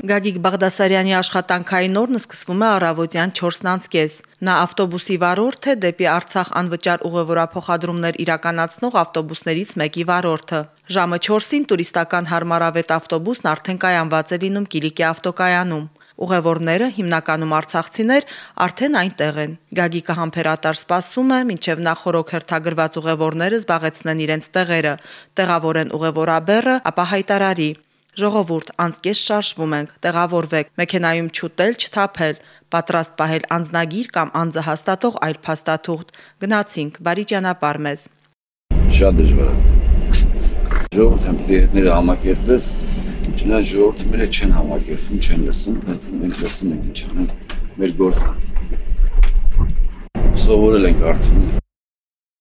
Գագիկ Բաղդասարյանի աշխատանքային օրն սկսվում է առավոտյան 4-ից։ Նա ավտոբուսի վարորդ է դեպի Արցախ անվճար ուղևորափոխադրումներ իրականացնող ավտոբուսներից մեկի վարորդը։ Ժամը 4-ին տուրիստական հարմարավետ ավտոբուսն արդեն կայանված է լինում Կիլիկի ավտոկայանում։ Ուղևորները, հիմնականում արցախցիներ, արդեն այնտեղ են։ Գագիկը համբերատար սպասում է, մինչև նախորոք հերթագրված ուղևորները զբաղեցնեն իրենց տեղերը, տեղավորեն ուղևորաբեռը, ապա հայտարարի. Ժողովուրդ, անցկես շարժվում ենք, տեղավորվեք, մեքենայում չուտել, չթափել, պատրաստ պահել անձնագիր կամ անձը հաստատող այլ փաստաթուղթ։ Գնացինք, բարի ճանապարհ մեզ։ Շատ դժվար է։ Ժողովուրդ համբերները համակերպվեց, չնայած ժողովուրդը մերը չեն համակերպվում, չեն լսում, մենք լսում ենք ինչ անեն, մեր գործը։ Սովորել ենք արդեն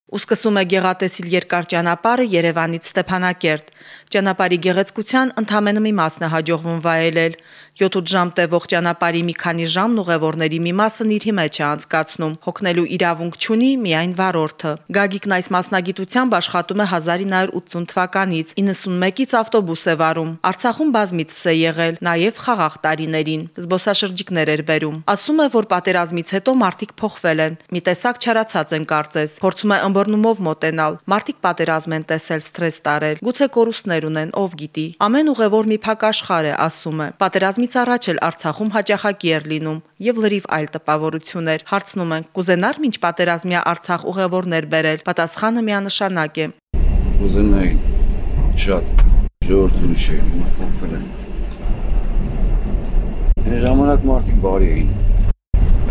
ու սկսում է գեղատեսիլ երկար ճանապարհը Երևանից Ստեփանակերտ։ Ճանապարհի գեղեցկության ընդամենը մի մասն է հաջողվում վայելել։ 7-8 ժամ տևող ճանապարհի մի քանի ժամն ուղևորների մի մասն իր մեջ է անցկացնում։ Հոգնելու իրավունք չունի միայն վարորդը։ Գագիկն այս մասնագիտությամբ աշխատում է 1980 թվականից։ 91-ից ավտոբուս է վարում։ Արցախում բազմիցս է եղել, նաև խաղաղ տարիներին։ Զբոսաշրջիկներ էր բերում։ Ասում է, որ պատերազմից հետո մարդիկ փոխվել են։ Մի տեսակ չարացած են կարծես։ Փորձում է ըմբռնումով մոտենալ։ Մարդիկ պատերազմ են տեսել, սթրես տարել։ Գուցե կորուստներ ունեն, ով գիտի։ Ամեն ուղևոր մի փակ աշխարհ է, ասում է։ Պատերազմից առաջ էլ Արցախում հաճախակի էր լինում եւ լրիվ այլ տպավորություններ։ Հարցնում են. «Կուզենար ինչ պատերազմյա Արցախ ուղևորներ բերել»։ Պատասխանը միանշանակ է։ Կուզենայի շատ ժողովրդի շեյ փոխվել են։ Այն ժամանակ մարդիկ բարի էին։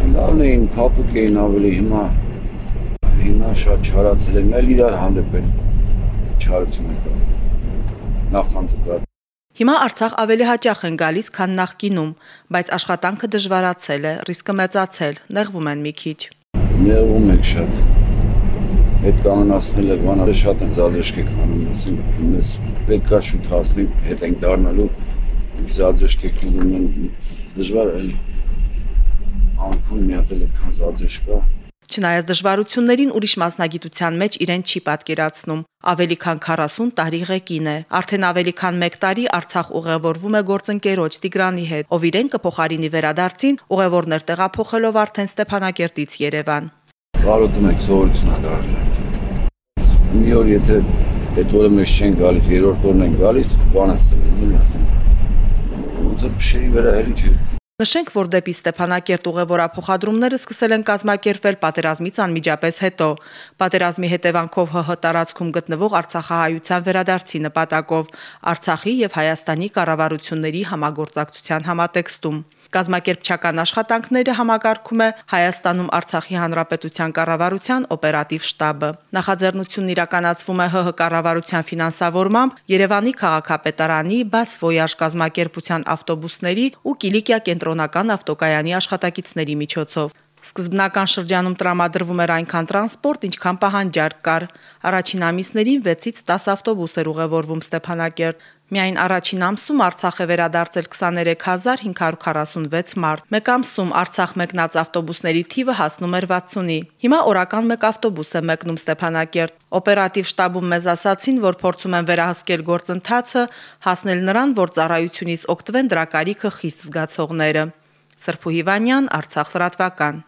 Լավն էին, փափուկ էին ավելի հիմա հիմա շատ չարացել են, այլ իրար հանդեպ են չարություն կա։ Նախանձը կա։ Հիմա Արցախ ավելի հաճախ են գալիս, քան նախկինում, բայց աշխատանքը դժվարացել է, ռիսկը մեծացել, նեղվում են մի քիչ։ Նեղվում եք շատ։ Այդ կանոնացնելը բանալը շատ են զազեշկ եք անում, ասին, մեզ պետքա շուտ հասնի, հետ ենք դառնալու, զազեշկ եք ունում դժվար է, անքուն մի հատ էլ այդքան զազեշկ կա, Չնայած դժվարություններին ուրիշ մասնագիտության մեջ իրեն չի պատկերացնում։ Ավելի քան 40 տարի ղեկին է։ Արդեն ավելի քան 1 տարի Արցախ ուղևորվում է գործընկերոջ Տիգրանի հետ, ով իրեն կփոխարինի վերադարձին ուղևորներ տեղափոխելով արդեն Ստեփանակերտից Երևան։ Կարոտում եք սովորություն արդեն։ Մի օր եթե այդ օրը մեզ չեն գալիս, երրորդ օրն են գալիս, բանը ստելում ասեն։ Ոնց է փշերի վրա էլի չի Նշենք, որ դեպի Ստեփանակերտ ուղևորափոխադրումները սկսել են կազմակերպվել պատերազմից անմիջապես հետո։ Պատերազմի հետևանքով ՀՀ տարածքում գտնվող Արցախահայության վերադարձի նպատակով Արցախի եւ Հայաստանի կառավարությունների համագործակցության համատեքստում։ Կազմակերպչական աշխատանքները համակարգում է Հայաստանում Արցախի Հանրապետության կառավարության օպերատիվ շտաբը։ Նախաձեռնությունն իրականացվում է ՀՀ կառավարության ֆինանսավորմամբ Երևանի քաղաքապետարանի Բաս Voyage կազմակերպության ավտոբուսների ու Կիլիկիա կենտրոնական ավտոկայանի աշխատակիցների միջոցով։ Սկզբնական շրջանում տրամադրվում էր այնքան տրանսպորտ, ինչքան պահանջարկ կար։ Առաջին ամիսներին 6-ից 10 ավտոբուս էր ուղևորվում Ստեփանակերտ։ Միայն առաջին ամսում Արցախ է վերադարձել 23546 մարդ։ Մեկ ամսում Արցախ մեկնած ավտոբուսների թիվը հասնում էր 60-ի։ Հիմա օրական մեկ ավտոբուս է մեկնում Ստեփանակերտ։ Օպերատիվ շտաբում մեզ ասացին, որ փորձում են վերահսկել գործընթացը, հասնել նրան, որ ծառայությունից օգտվեն դրակարիքը խիստ զգացողները։ Սրփու Հիվանյան, Արցախ լրատվական։